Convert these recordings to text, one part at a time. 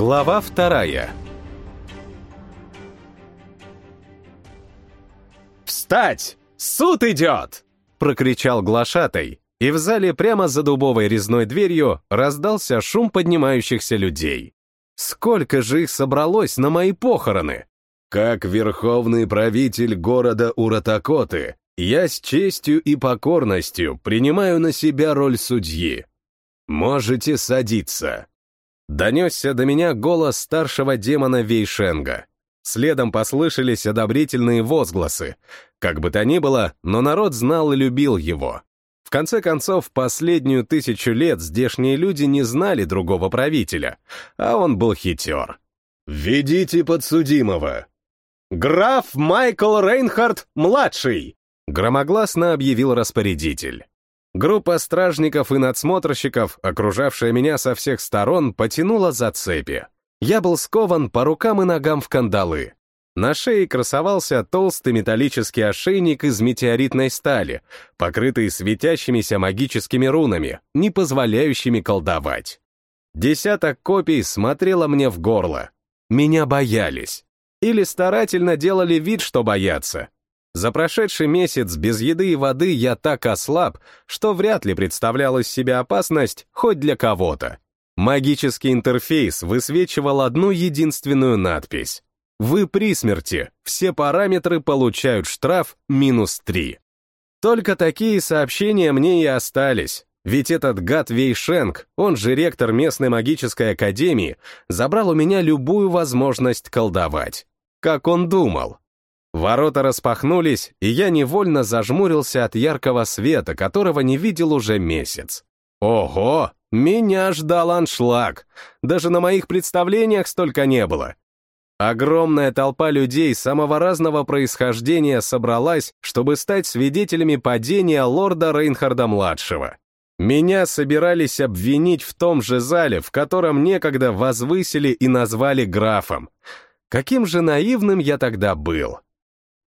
Глава вторая «Встать! Суд идет!» — прокричал глашатай, и в зале прямо за дубовой резной дверью раздался шум поднимающихся людей. Сколько же их собралось на мои похороны? Как верховный правитель города Уратакоты, я с честью и покорностью принимаю на себя роль судьи. Можете садиться. Донесся до меня голос старшего демона Вейшенга. Следом послышались одобрительные возгласы. Как бы то ни было, но народ знал и любил его. В конце концов, последнюю тысячу лет здешние люди не знали другого правителя, а он был хитер. «Ведите подсудимого!» «Граф Майкл Рейнхард-младший!» громогласно объявил распорядитель. Группа стражников и надсмотрщиков, окружавшая меня со всех сторон, потянула за цепи. Я был скован по рукам и ногам в кандалы. На шее красовался толстый металлический ошейник из метеоритной стали, покрытый светящимися магическими рунами, не позволяющими колдовать. Десяток копий смотрело мне в горло. Меня боялись. Или старательно делали вид, что боятся, за прошедший месяц без еды и воды я так ослаб, что вряд ли представляла из себя опасность хоть для кого-то. Магический интерфейс высвечивал одну единственную надпись. Вы при смерти, все параметры получают штраф минус 3. Только такие сообщения мне и остались, ведь этот гад Вейшенг, он же ректор местной магической академии, забрал у меня любую возможность колдовать. Как он думал? Ворота распахнулись, и я невольно зажмурился от яркого света, которого не видел уже месяц. Ого! Меня ждал аншлаг. Даже на моих представлениях столько не было. Огромная толпа людей самого разного происхождения собралась, чтобы стать свидетелями падения лорда Рейнхарда-младшего. Меня собирались обвинить в том же зале, в котором некогда возвысили и назвали графом. Каким же наивным я тогда был.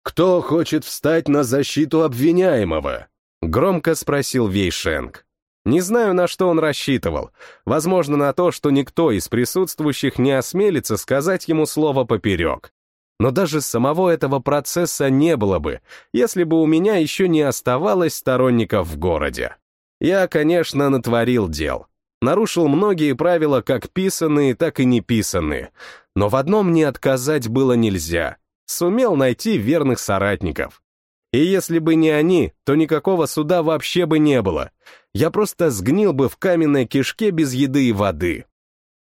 «Кто хочет встать на защиту обвиняемого?» — громко спросил Вейшенг. Не знаю, на что он рассчитывал. Возможно, на то, что никто из присутствующих не осмелится сказать ему слово поперек. Но даже самого этого процесса не было бы, если бы у меня еще не оставалось сторонников в городе. Я, конечно, натворил дел. Нарушил многие правила, как писанные, так и неписанные. Но в одном не отказать было нельзя сумел найти верных соратников. И если бы не они, то никакого суда вообще бы не было. Я просто сгнил бы в каменной кишке без еды и воды.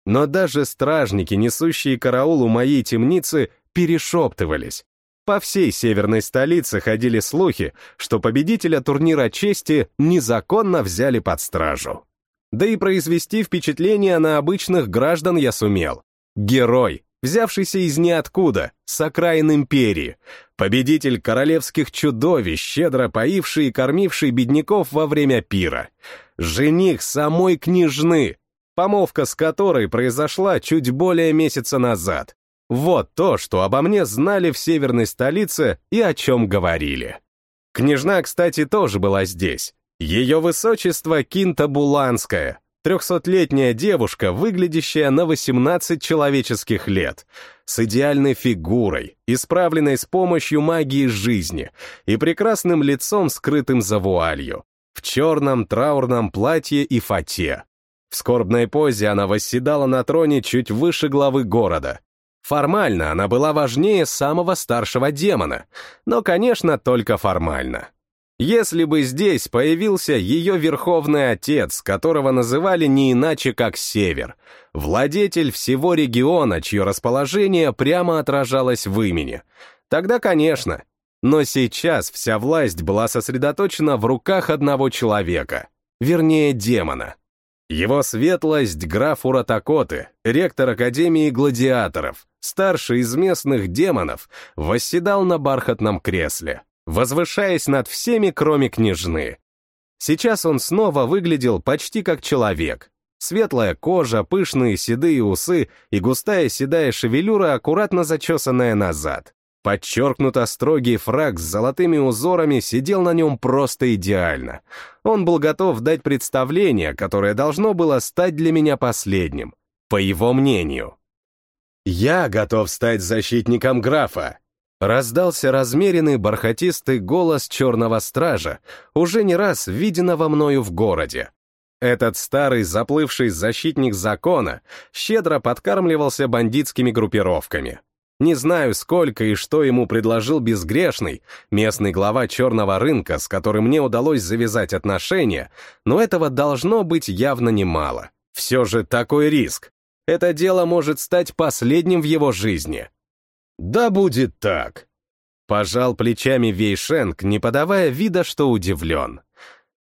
Но даже стражники, несущие караул у моей темницы, перешептывались. По всей северной столице ходили слухи, что победителя турнира чести незаконно взяли под стражу. Да и произвести впечатление на обычных граждан я сумел. Герой, взявшийся из ниоткуда, с окраин империи, победитель королевских чудовищ, щедро поивший и кормивший бедняков во время пира, жених самой княжны, помолвка с которой произошла чуть более месяца назад. Вот то, что обо мне знали в северной столице и о чем говорили. Княжна, кстати, тоже была здесь. Ее высочество Кинта Буланская, Трехсотлетняя девушка, выглядящая на 18 человеческих лет, с идеальной фигурой, исправленной с помощью магии жизни и прекрасным лицом, скрытым за вуалью, в черном траурном платье и фате. В скорбной позе она восседала на троне чуть выше главы города. Формально она была важнее самого старшего демона, но, конечно, только формально. Если бы здесь появился ее верховный отец, которого называли не иначе как Север, владетель всего региона, чье расположение прямо отражалось в имени, тогда, конечно. Но сейчас вся власть была сосредоточена в руках одного человека, вернее, демона. Его светлость граф Уратакоты, ректор Академии гладиаторов, старший из местных демонов, восседал на бархатном кресле возвышаясь над всеми, кроме княжны. Сейчас он снова выглядел почти как человек. Светлая кожа, пышные седые усы и густая седая шевелюра, аккуратно зачесанная назад. Подчеркнуто строгий фраг с золотыми узорами сидел на нем просто идеально. Он был готов дать представление, которое должно было стать для меня последним, по его мнению. «Я готов стать защитником графа!» Раздался размеренный бархатистый голос черного стража, уже не раз виденного мною в городе. Этот старый заплывший защитник закона щедро подкармливался бандитскими группировками. Не знаю, сколько и что ему предложил безгрешный, местный глава черного рынка, с которым мне удалось завязать отношения, но этого должно быть явно немало. Все же такой риск. Это дело может стать последним в его жизни. Да будет так. Пожал плечами Вейшенк, не подавая вида, что удивлен.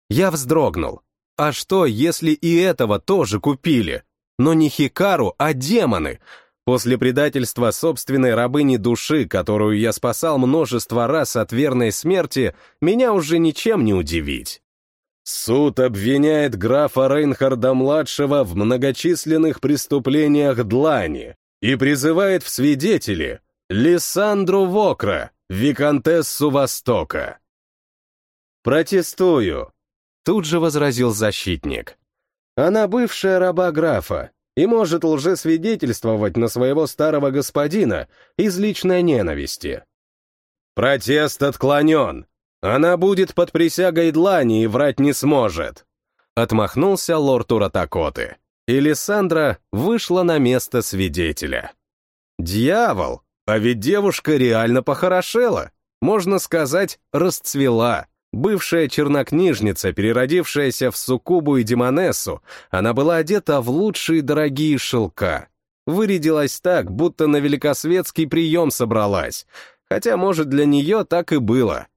Я вздрогнул. А что, если и этого тоже купили? Но не Хикару, а демоны — После предательства собственной рабыни души, которую я спасал множество раз от верной смерти, меня уже ничем не удивить. Суд обвиняет графа Рейнхарда-младшего в многочисленных преступлениях Длани и призывает в свидетели Лиссандру Вокра, виконтессу Востока. «Протестую», — тут же возразил защитник. «Она бывшая раба графа, и может лжесвидетельствовать на своего старого господина из личной ненависти. Протест отклонен. Она будет под присягой длани и врать не сможет. Отмахнулся лорд Уратакоты. И Лиссандра вышла на место свидетеля. Дьявол! А ведь девушка реально похорошела. Можно сказать, расцвела. Бывшая чернокнижница, переродившаяся в суккубу и демонессу, она была одета в лучшие дорогие шелка. Вырядилась так, будто на великосветский прием собралась, хотя, может, для нее так и было.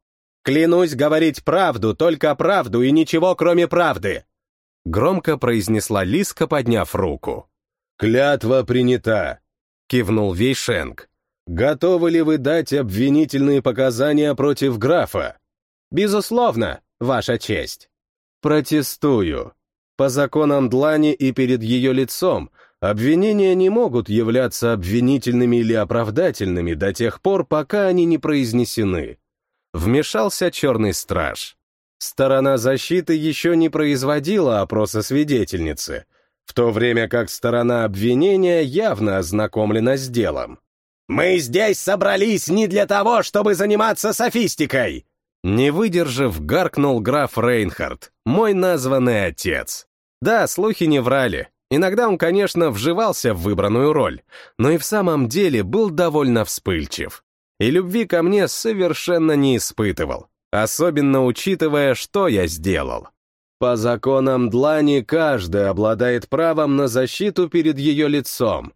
«Клянусь говорить правду, только правду и ничего, кроме правды!» Громко произнесла Лиска, подняв руку. «Клятва принята!» — кивнул Вейшенг. «Готовы ли вы дать обвинительные показания против графа?» Безусловно, Ваша честь. Протестую. По законам Длани и перед ее лицом обвинения не могут являться обвинительными или оправдательными до тех пор, пока они не произнесены. Вмешался черный страж. Сторона защиты еще не производила опроса свидетельницы, в то время как сторона обвинения явно ознакомлена с делом. «Мы здесь собрались не для того, чтобы заниматься софистикой!» Не выдержав, гаркнул граф Рейнхард, мой названный отец. Да, слухи не врали. Иногда он, конечно, вживался в выбранную роль, но и в самом деле был довольно вспыльчив. И любви ко мне совершенно не испытывал, особенно учитывая, что я сделал. По законам Длани каждый обладает правом на защиту перед ее лицом,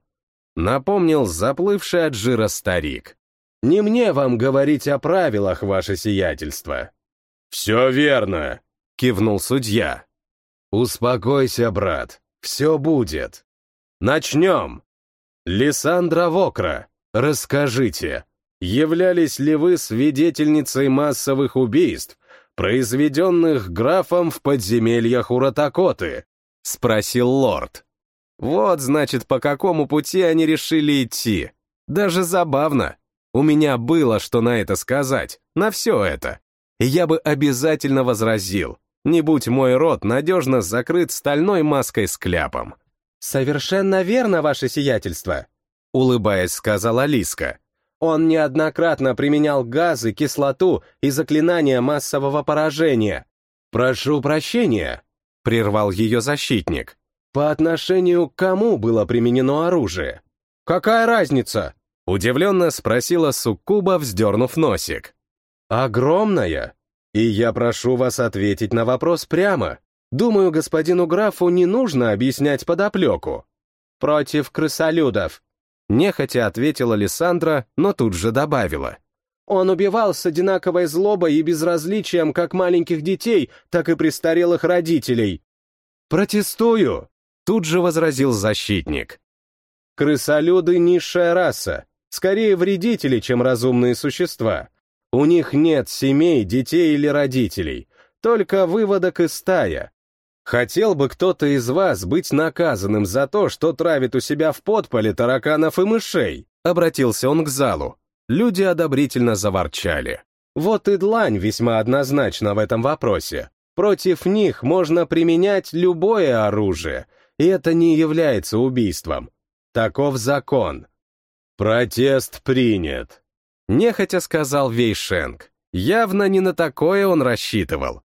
напомнил заплывший от жира старик. Не мне вам говорить о правилах, ваше сиятельство». «Все верно», — кивнул судья. «Успокойся, брат, все будет. Начнем. Лиссандра Вокра, расскажите, являлись ли вы свидетельницей массовых убийств, произведенных графом в подземельях Уратакоты?» — спросил лорд. «Вот, значит, по какому пути они решили идти. Даже забавно. У меня было что на это сказать, на все это. И я бы обязательно возразил, не будь мой рот надежно закрыт стальной маской с кляпом. «Совершенно верно, ваше сиятельство», — улыбаясь, сказала Лиска. «Он неоднократно применял газы, кислоту и заклинания массового поражения». «Прошу прощения», — прервал ее защитник. «По отношению к кому было применено оружие?» «Какая разница?» Удивленно спросила Суккуба, вздернув носик. «Огромная. И я прошу вас ответить на вопрос прямо. Думаю, господину графу не нужно объяснять подоплеку». «Против крысолюдов», — нехотя ответила Лиссандра, но тут же добавила. «Он убивал с одинаковой злобой и безразличием как маленьких детей, так и престарелых родителей». «Протестую», — тут же возразил защитник. «Крысолюды — низшая раса, скорее вредители, чем разумные существа. У них нет семей, детей или родителей, только выводок и стая. Хотел бы кто-то из вас быть наказанным за то, что травит у себя в подполе тараканов и мышей? Обратился он к залу. Люди одобрительно заворчали. Вот и длань весьма однозначна в этом вопросе. Против них можно применять любое оружие, и это не является убийством. Таков закон. Протест принят. Нехотя сказал Вейшенг. Явно не на такое он рассчитывал.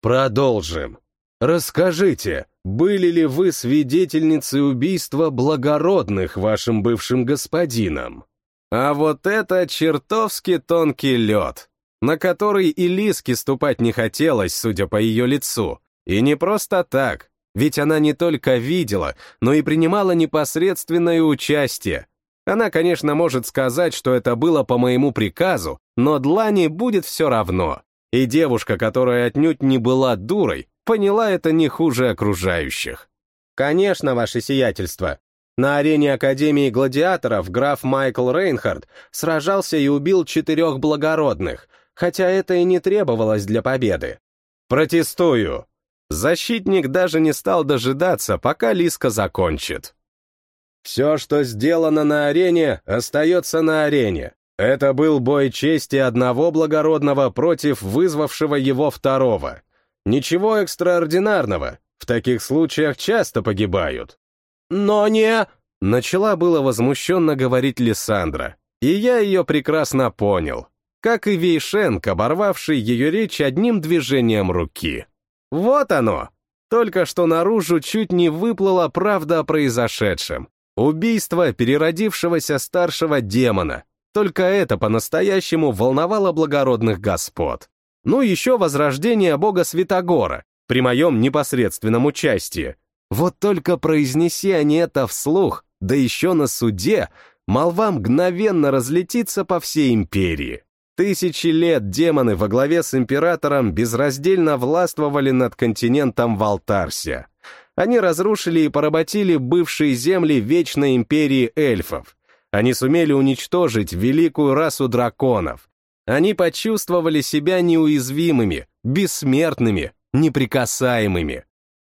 Продолжим. Расскажите, были ли вы свидетельницей убийства благородных вашим бывшим господином? А вот это чертовски тонкий лед, на который и Лиске ступать не хотелось, судя по ее лицу. И не просто так, ведь она не только видела, но и принимала непосредственное участие. Она, конечно, может сказать, что это было по моему приказу, но Длани будет все равно. И девушка, которая отнюдь не была дурой, поняла это не хуже окружающих. «Конечно, ваше сиятельство. На арене Академии гладиаторов граф Майкл Рейнхард сражался и убил четырех благородных, хотя это и не требовалось для победы. Протестую!» Защитник даже не стал дожидаться, пока Лиска закончит. «Все, что сделано на арене, остается на арене. Это был бой чести одного благородного против вызвавшего его второго. Ничего экстраординарного, в таких случаях часто погибают. Но не... Начала было возмущенно говорить Лиссандра, и я ее прекрасно понял, как и Вейшенк, оборвавший ее речь одним движением руки. Вот оно! Только что наружу чуть не выплыла правда о произошедшем. Убийство переродившегося старшего демона. Только это по-настоящему волновало благородных господ. Ну, еще возрождение бога Святогора при моем непосредственном участии. Вот только произнеси они это вслух, да еще на суде, молва мгновенно разлетится по всей империи. Тысячи лет демоны во главе с императором безраздельно властвовали над континентом Валтарсия. Они разрушили и поработили бывшие земли Вечной Империи эльфов. Они сумели уничтожить великую расу драконов, они почувствовали себя неуязвимыми, бессмертными, неприкасаемыми.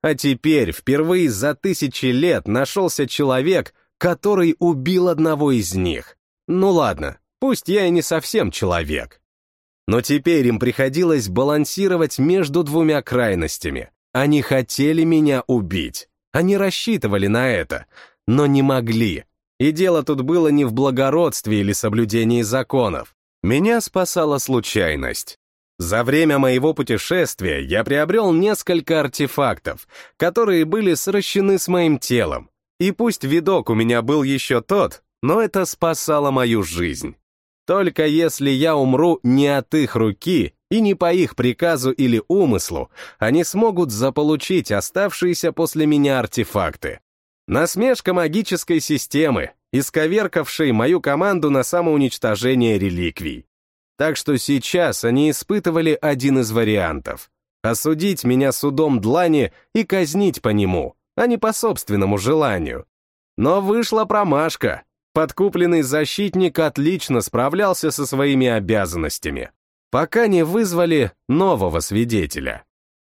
А теперь, впервые за тысячи лет, нашелся человек, который убил одного из них. Ну ладно, пусть я и не совсем человек. Но теперь им приходилось балансировать между двумя крайностями. Они хотели меня убить. Они рассчитывали на это, но не могли. И дело тут было не в благородстве или соблюдении законов. Меня спасала случайность. За время моего путешествия я приобрел несколько артефактов, которые были сращены с моим телом. И пусть видок у меня был еще тот, но это спасало мою жизнь. Только если я умру не от их руки и не по их приказу или умыслу, они смогут заполучить оставшиеся после меня артефакты. Насмешка магической системы, исковеркавшей мою команду на самоуничтожение реликвий. Так что сейчас они испытывали один из вариантов — осудить меня судом длани и казнить по нему, а не по собственному желанию. Но вышла промашка. Подкупленный защитник отлично справлялся со своими обязанностями, пока не вызвали нового свидетеля.